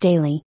daily.